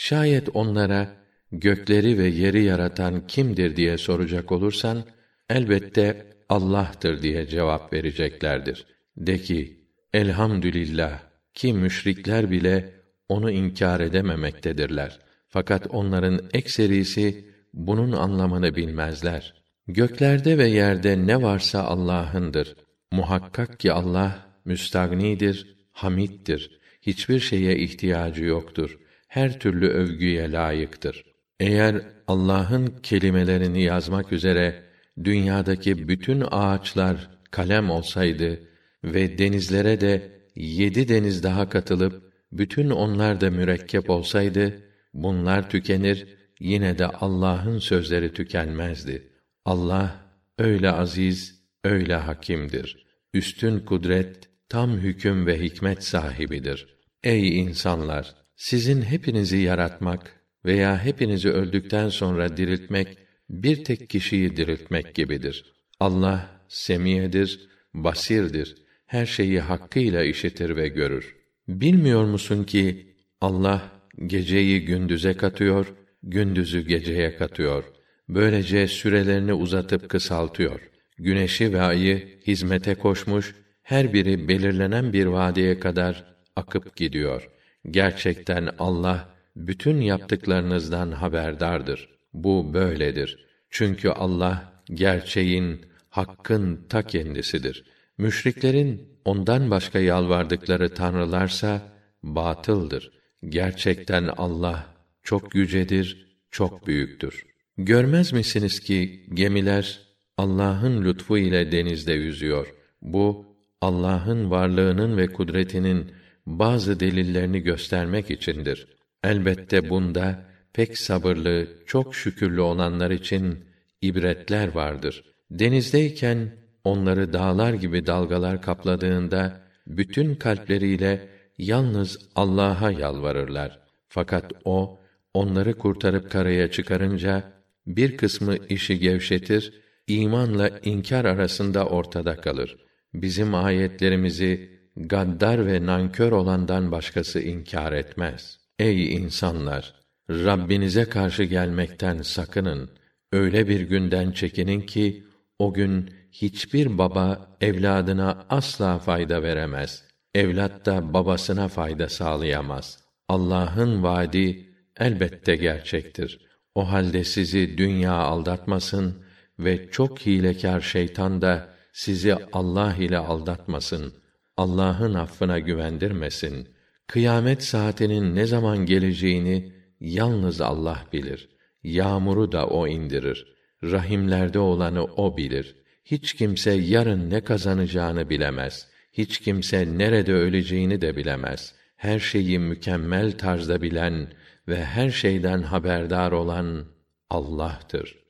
Şayet onlara gökleri ve yeri yaratan kimdir diye soracak olursan elbette Allah'tır diye cevap vereceklerdir. De ki: Elhamdülillah ki müşrikler bile onu inkar edememektedirler. Fakat onların ekserisi bunun anlamını bilmezler. Göklerde ve yerde ne varsa Allah'ındır. Muhakkak ki Allah müstagnidir, hamittir. Hiçbir şeye ihtiyacı yoktur. Her türlü övgüye layıktır. Eğer Allah'ın kelimelerini yazmak üzere dünyadaki bütün ağaçlar kalem olsaydı ve denizlere de yedi deniz daha katılıp bütün onlar da mürekkep olsaydı bunlar tükenir yine de Allah'ın sözleri tükenmezdi. Allah öyle aziz, öyle hakimdir. Üstün kudret, tam hüküm ve hikmet sahibidir. Ey insanlar, sizin hepinizi yaratmak veya hepinizi öldükten sonra diriltmek bir tek kişiyi diriltmek gibidir. Allah semiyedir, basirdir. Her şeyi hakkıyla işitir ve görür. Bilmiyor musun ki Allah geceyi gündüze katıyor, gündüzü geceye katıyor. Böylece sürelerini uzatıp kısaltıyor. Güneşi ve ayı hizmete koşmuş, her biri belirlenen bir vadeye kadar akıp gidiyor. Gerçekten Allah bütün yaptıklarınızdan haberdardır. Bu böyledir. Çünkü Allah gerçeğin, hakkın ta kendisidir. Müşriklerin ondan başka yalvardıkları tanrılarsa batıldır. Gerçekten Allah çok yücedir, çok büyüktür. Görmez misiniz ki gemiler Allah'ın lütfu ile denizde yüzüyor. Bu Allah'ın varlığının ve kudretinin bazı delillerini göstermek içindir. Elbette bunda pek sabırlı, çok şükürlü olanlar için ibretler vardır. Denizdeyken onları dağlar gibi dalgalar kapladığında bütün kalpleriyle yalnız Allah'a yalvarırlar. Fakat o onları kurtarıp karaya çıkarınca bir kısmı işi gevşetir, imanla inkar arasında ortada kalır. Bizim ayetlerimizi gaddar ve nankör olandan başkası inkar etmez. Ey insanlar, Rabbinize karşı gelmekten sakının. Öyle bir günden çekinin ki o gün hiçbir baba evladına asla fayda veremez. Evlat da babasına fayda sağlayamaz. Allah'ın vaadi elbette gerçektir. O halde sizi dünya aldatmasın ve çok hilekâr şeytan da sizi Allah ile aldatmasın. Allah'ın affına güvendirmesin. Kıyamet saatinin ne zaman geleceğini yalnız Allah bilir. Yağmuru da o indirir. Rahimlerde olanı o bilir. Hiç kimse yarın ne kazanacağını bilemez. Hiç kimse nerede öleceğini de bilemez. Her şeyi mükemmel tarzda bilen ve her şeyden haberdar olan Allah'tır.